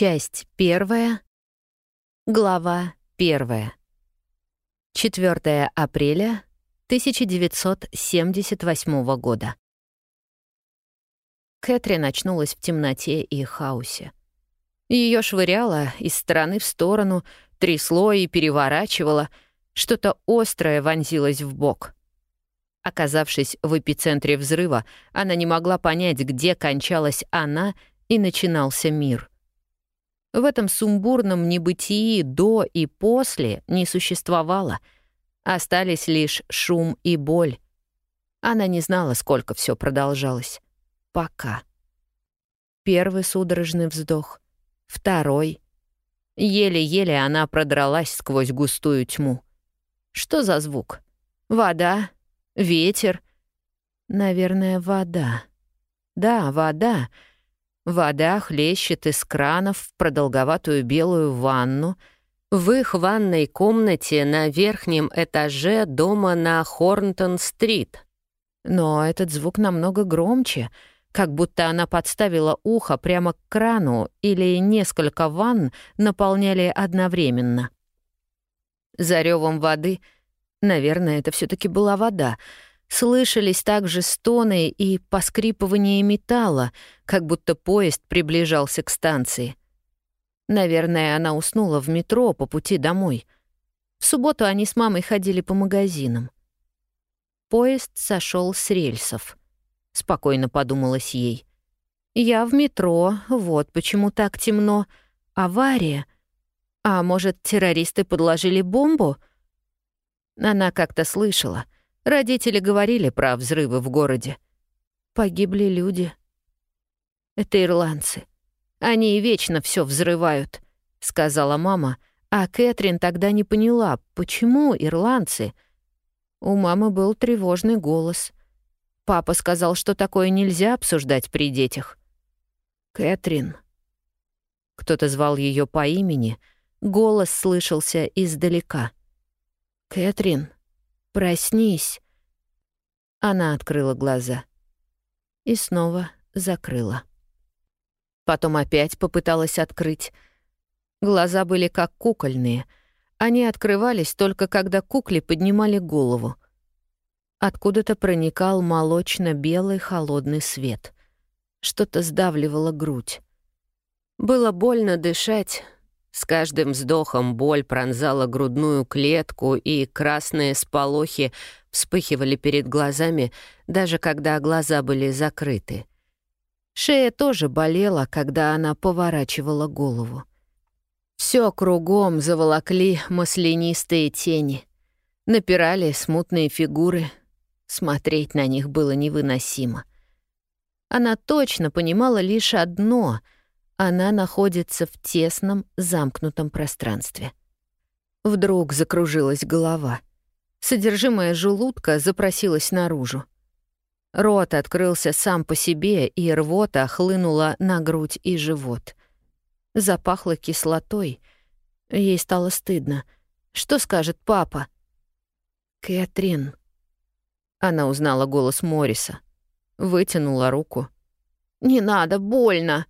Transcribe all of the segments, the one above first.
Часть первая. Глава первая. 4 апреля 1978 года. Кэтрин очнулась в темноте и хаосе. Ее швыряло из стороны в сторону, трясло и переворачивало, что-то острое вонзилось в бок. Оказавшись в эпицентре взрыва, она не могла понять, где кончалась она и начинался мир — в этом сумбурном небытии до и после не существовало. Остались лишь шум и боль. Она не знала, сколько все продолжалось. Пока. Первый судорожный вздох. Второй. Еле-еле она продралась сквозь густую тьму. Что за звук? Вода? Ветер? Наверное, вода. Да, вода. Вода хлещет из кранов в продолговатую белую ванну. В их ванной комнате на верхнем этаже дома на Хорнтон-стрит. Но этот звук намного громче, как будто она подставила ухо прямо к крану или несколько ванн наполняли одновременно. За ревом воды, наверное, это все таки была вода — Слышались также стоны и поскрипывание металла, как будто поезд приближался к станции. Наверное, она уснула в метро по пути домой. В субботу они с мамой ходили по магазинам. Поезд сошел с рельсов. Спокойно подумалось ей. Я в метро, вот почему так темно. Авария. А может, террористы подложили бомбу? Она как-то слышала — Родители говорили про взрывы в городе. Погибли люди. Это ирландцы. Они вечно все взрывают, сказала мама, а Кэтрин тогда не поняла, почему ирландцы. У мамы был тревожный голос. Папа сказал, что такое нельзя обсуждать при детях. Кэтрин. Кто-то звал ее по имени, голос слышался издалека. Кэтрин. «Проснись!» Она открыла глаза. И снова закрыла. Потом опять попыталась открыть. Глаза были как кукольные. Они открывались только когда кукле поднимали голову. Откуда-то проникал молочно-белый холодный свет. Что-то сдавливало грудь. Было больно дышать, с каждым вздохом боль пронзала грудную клетку, и красные сполохи вспыхивали перед глазами, даже когда глаза были закрыты. Шея тоже болела, когда она поворачивала голову. Все кругом заволокли маслянистые тени. Напирали смутные фигуры. Смотреть на них было невыносимо. Она точно понимала лишь одно — она находится в тесном, замкнутом пространстве. Вдруг закружилась голова. Содержимое желудка запросилось наружу. Рот открылся сам по себе, и рвота хлынула на грудь и живот. Запахло кислотой. Ей стало стыдно. Что скажет папа? «Кэтрин». Она узнала голос Морриса. Вытянула руку. «Не надо, больно!»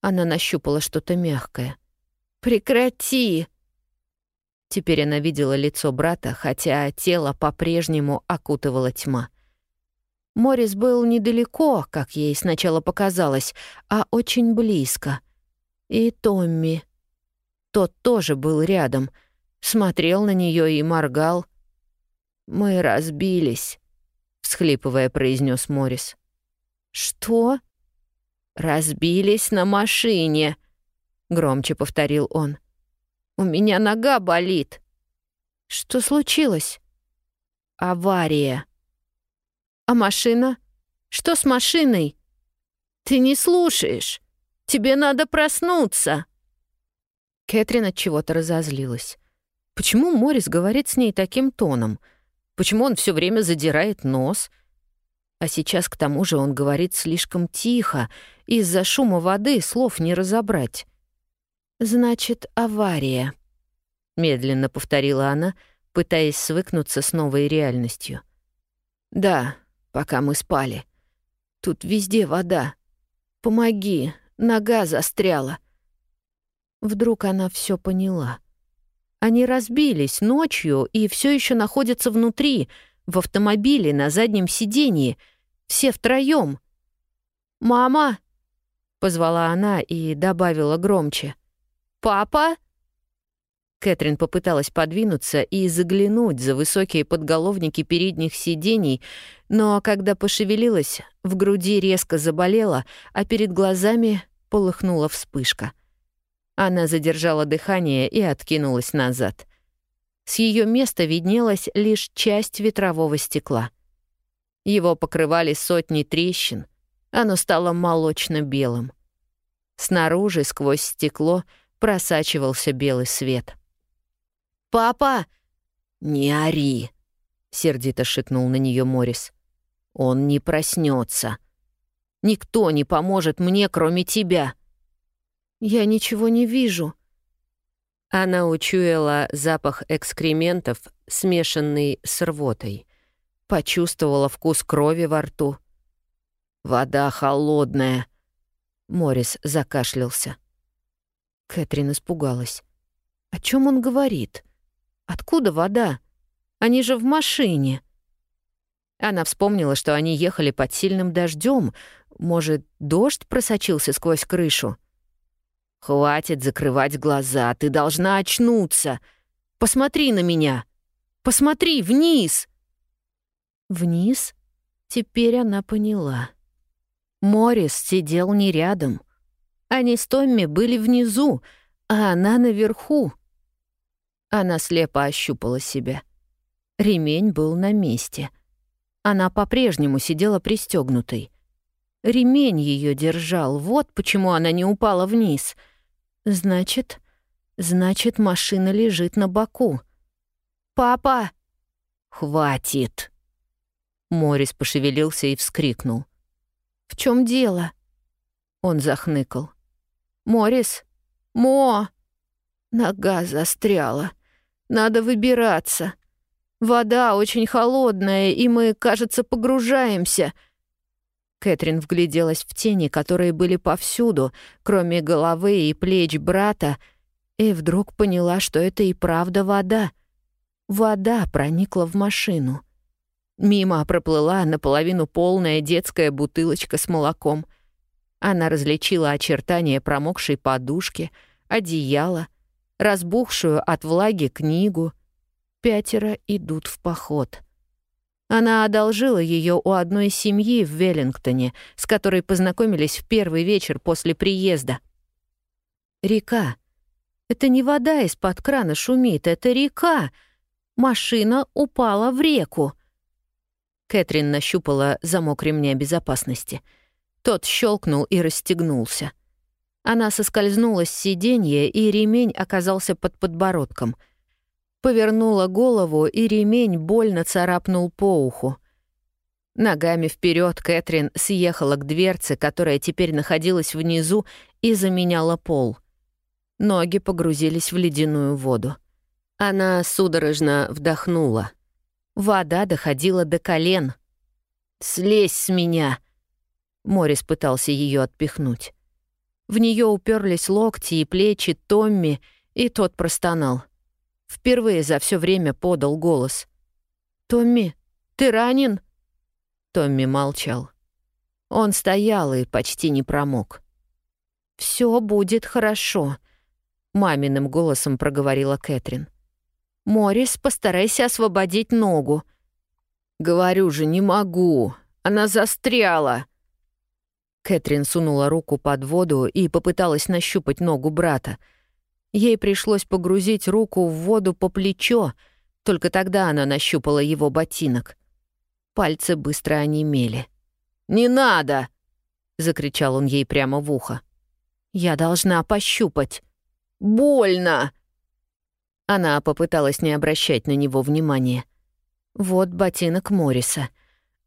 Она нащупала что-то мягкое. «Прекрати!» Теперь она видела лицо брата, хотя тело по-прежнему окутывала тьма. Морис был недалеко, как ей сначала показалось, а очень близко. И Томми. Тот тоже был рядом, смотрел на нее и моргал. «Мы разбились», — всхлипывая, произнес Морис. «Что?» «Разбились на машине», — громче повторил он. «У меня нога болит». «Что случилось?» «Авария». «А машина? Что с машиной?» «Ты не слушаешь. Тебе надо проснуться». Кэтрин от чего-то разозлилась. Почему Морис говорит с ней таким тоном? Почему он все время задирает нос? А сейчас к тому же он говорит слишком тихо, из-за шума воды слов не разобрать. «Значит, авария», — медленно повторила она, пытаясь свыкнуться с новой реальностью. «Да, пока мы спали. Тут везде вода. Помоги, нога застряла. Вдруг она все поняла. Они разбились ночью и все еще находятся внутри, в автомобиле на заднем сиденье, все втроем. «Мама!» — позвала она и добавила громче. «Папа?» Кэтрин попыталась подвинуться и заглянуть за высокие подголовники передних сидений, но когда пошевелилась, в груди резко заболела, а перед глазами полыхнула вспышка. Она задержала дыхание и откинулась назад. С ее места виднелась лишь часть ветрового стекла. Его покрывали сотни трещин, оно стало молочно-белым. Снаружи, сквозь стекло, просачивался белый свет. «Папа!» «Не ори!» — сердито шикнул на нее Морис. «Он не проснется. Никто не поможет мне, кроме тебя». «Я ничего не вижу». Она учуяла запах экскрементов, смешанный с рвотой. Почувствовала вкус крови во рту. «Вода холодная», — Морис закашлялся. Кэтрин испугалась. «О чем он говорит?» Откуда вода? Они же в машине. Она вспомнила, что они ехали под сильным дождем. Может, дождь просочился сквозь крышу? «Хватит закрывать глаза, ты должна очнуться. Посмотри на меня. Посмотри вниз!» Вниз? Теперь она поняла. Морис сидел не рядом. Они с Томми были внизу, а она наверху. Она слепо ощупала себя. Ремень был на месте. Она по-прежнему сидела пристегнутой. Ремень ее держал, вот почему она не упала вниз. Значит, значит, машина лежит на боку. «Папа!» «Хватит!» Морис пошевелился и вскрикнул. «В чем дело?» Он захныкал. «Морис? Мо!» Нога застряла. Надо выбираться. Вода очень холодная, и мы, кажется, погружаемся». Кэтрин вгляделась в тени, которые были повсюду, кроме головы и плеч брата, и вдруг поняла, что это и правда вода. Вода проникла в машину. Мимо проплыла наполовину полная детская бутылочка с молоком. Она различила очертания промокшей подушки, одеяла — разбухшую от влаги книгу. Пятеро идут в поход. Она одолжила ее у одной семьи в Веллингтоне, с которой познакомились в первый вечер после приезда. Река. Это не вода из-под крана шумит, это река. Машина упала в реку. Кэтрин нащупала замок ремня безопасности. Тот щелкнул и расстегнулся. Она соскользнула с сиденья, и ремень оказался под подбородком. Повернула голову, и ремень больно царапнул по уху. Ногами вперед Кэтрин съехала к дверце, которая теперь находилась внизу, и заменяла пол. Ноги погрузились в ледяную воду. Она судорожно вдохнула. Вода доходила до колен. «Слезь с меня!» Морис пытался ее отпихнуть. В нее уперлись локти и плечи Томми, и тот простонал. Впервые за все время подал голос. «Томми, ты ранен?» Томми молчал. Он стоял и почти не промок. Все будет хорошо», — маминым голосом проговорила Кэтрин. «Морис, постарайся освободить ногу». «Говорю же, не могу. Она застряла», Кэтрин сунула руку под воду и попыталась нащупать ногу брата. Ей пришлось погрузить руку в воду по плечо, только тогда она нащупала его ботинок. Пальцы быстро онемели. «Не надо!» — закричал он ей прямо в ухо. «Я должна пощупать». «Больно!» Она попыталась не обращать на него внимания. Вот ботинок Морриса —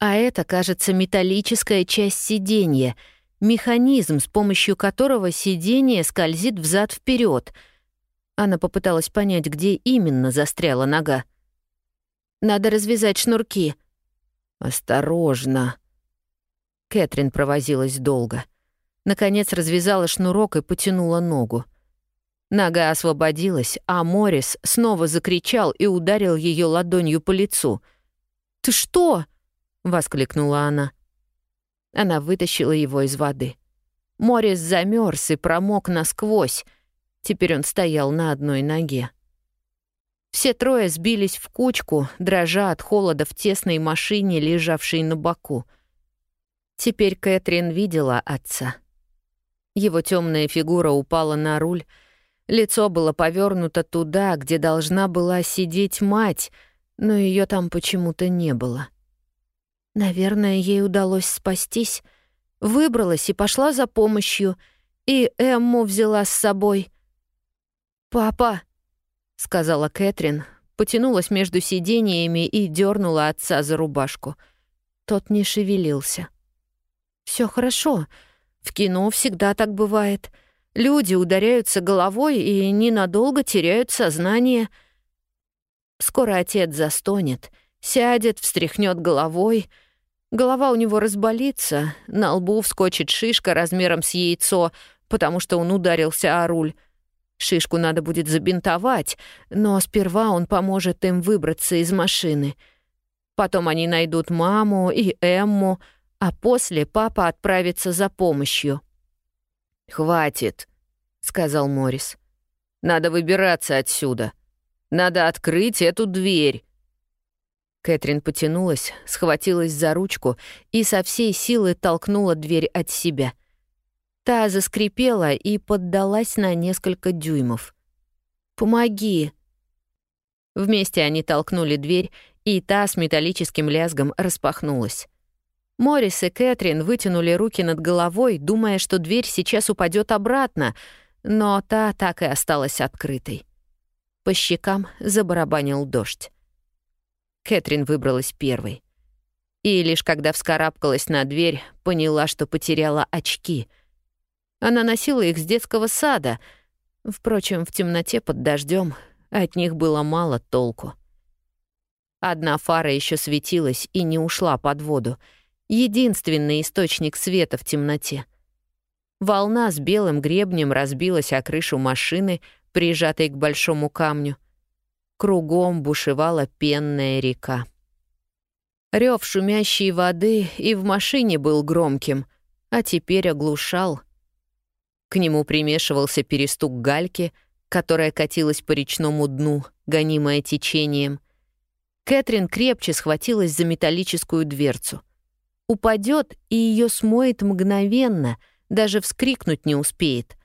а это, кажется, металлическая часть сиденья, механизм, с помощью которого сиденье скользит взад вперед. Она попыталась понять, где именно застряла нога. «Надо развязать шнурки». «Осторожно». Кэтрин провозилась долго. Наконец развязала шнурок и потянула ногу. Нога освободилась, а Морис снова закричал и ударил ее ладонью по лицу. «Ты что?» — воскликнула она. Она вытащила его из воды. Морис замерз и промок насквозь. Теперь он стоял на одной ноге. Все трое сбились в кучку, дрожа от холода в тесной машине, лежавшей на боку. Теперь Кэтрин видела отца. Его темная фигура упала на руль, лицо было повернуто туда, где должна была сидеть мать, но ее там почему-то не было. Наверное, ей удалось спастись. Выбралась и пошла за помощью, и Эмму взяла с собой. «Папа!» — сказала Кэтрин, потянулась между сидениями и дернула отца за рубашку. Тот не шевелился. Все хорошо. В кино всегда так бывает. Люди ударяются головой и ненадолго теряют сознание. Скоро отец застонет, сядет, встряхнет головой. Голова у него разболится, на лбу вскочит шишка размером с яйцо, потому что он ударился о руль. Шишку надо будет забинтовать, но сперва он поможет им выбраться из машины. Потом они найдут маму и Эмму, а после папа отправится за помощью. «Хватит», — сказал Морис. «Надо выбираться отсюда. Надо открыть эту дверь». Кэтрин потянулась, схватилась за ручку и со всей силы толкнула дверь от себя — Та заскрипела и поддалась на несколько дюймов. «Помоги!» Вместе они толкнули дверь, и та с металлическим лязгом распахнулась. Моррис и Кэтрин вытянули руки над головой, думая, что дверь сейчас упадет обратно, но та так и осталась открытой. По щекам забарабанил дождь. Кэтрин выбралась первой. И лишь когда вскарабкалась на дверь, поняла, что потеряла очки — она носила их с детского сада. Впрочем, в темноте под дождем от них было мало толку. Одна фара еще светилась и не ушла под воду. Единственный источник света в темноте. Волна с белым гребнем разбилась о крышу машины, прижатой к большому камню. Кругом бушевала пенная река. Рев шумящей воды и в машине был громким, а теперь оглушал — к нему примешивался перестук гальки, которая катилась по речному дну, гонимая течением. Кэтрин крепче схватилась за металлическую дверцу. Упадет, и ее смоет мгновенно, даже вскрикнуть не успеет.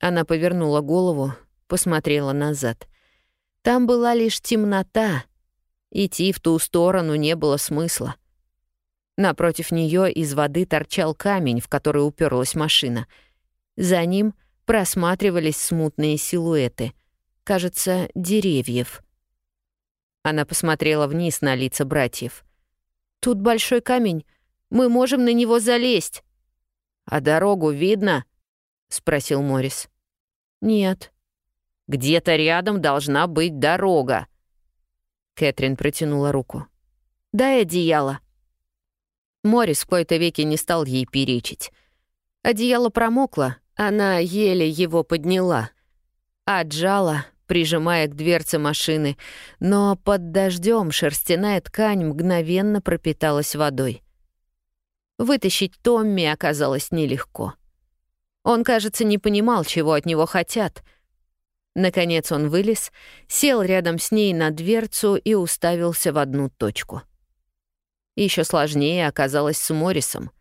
Она повернула голову, посмотрела назад. Там была лишь темнота. Идти в ту сторону не было смысла. Напротив нее из воды торчал камень, в который уперлась машина — за ним просматривались смутные силуэты. Кажется, деревьев. Она посмотрела вниз на лица братьев. «Тут большой камень. Мы можем на него залезть». «А дорогу видно?» — спросил Морис. «Нет». «Где-то рядом должна быть дорога». Кэтрин протянула руку. «Дай одеяло». Морис в кои-то веки не стал ей перечить. Одеяло промокло, она еле его подняла. Отжала, прижимая к дверце машины, но под дождем шерстяная ткань мгновенно пропиталась водой. Вытащить Томми оказалось нелегко. Он, кажется, не понимал, чего от него хотят. Наконец он вылез, сел рядом с ней на дверцу и уставился в одну точку. Еще сложнее оказалось с Моррисом —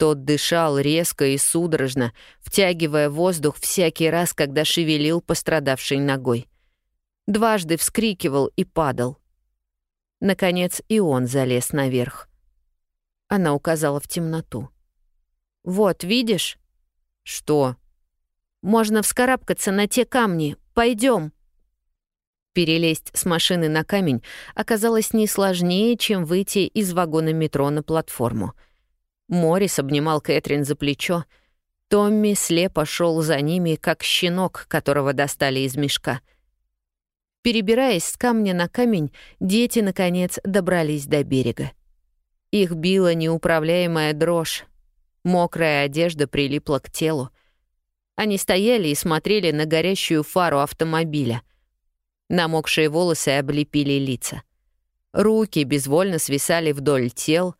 тот дышал резко и судорожно, втягивая воздух всякий раз, когда шевелил пострадавшей ногой. Дважды вскрикивал и падал. Наконец и он залез наверх. Она указала в темноту. «Вот, видишь?» «Что?» «Можно вскарабкаться на те камни. Пойдем. Перелезть с машины на камень оказалось не сложнее, чем выйти из вагона метро на платформу — Морис обнимал Кэтрин за плечо. Томми слепо шел за ними, как щенок, которого достали из мешка. Перебираясь с камня на камень, дети, наконец, добрались до берега. Их била неуправляемая дрожь. Мокрая одежда прилипла к телу. Они стояли и смотрели на горящую фару автомобиля. Намокшие волосы облепили лица. Руки безвольно свисали вдоль тел,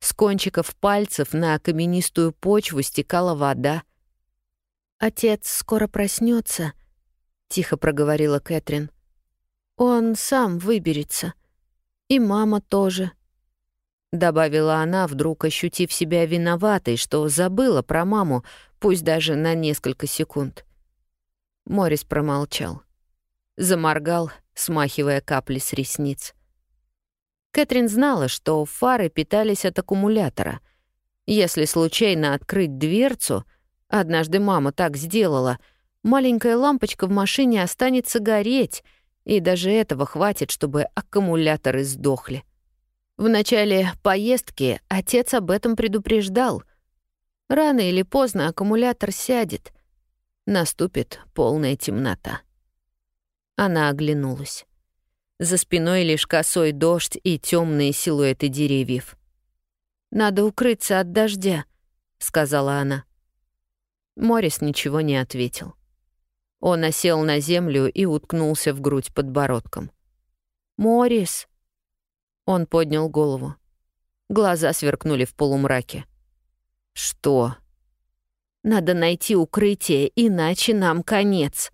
с кончиков пальцев на каменистую почву стекала вода. «Отец скоро проснется, тихо проговорила Кэтрин. «Он сам выберется. И мама тоже». Добавила она, вдруг ощутив себя виноватой, что забыла про маму, пусть даже на несколько секунд. Морис промолчал. Заморгал, смахивая капли с ресниц. Кэтрин знала, что фары питались от аккумулятора. Если случайно открыть дверцу, однажды мама так сделала, маленькая лампочка в машине останется гореть, и даже этого хватит, чтобы аккумуляторы сдохли. В начале поездки отец об этом предупреждал. Рано или поздно аккумулятор сядет. Наступит полная темнота. Она оглянулась. За спиной лишь косой дождь и темные силуэты деревьев. «Надо укрыться от дождя», — сказала она. Морис ничего не ответил. Он осел на землю и уткнулся в грудь подбородком. «Морис!» Он поднял голову. Глаза сверкнули в полумраке. «Что?» «Надо найти укрытие, иначе нам конец».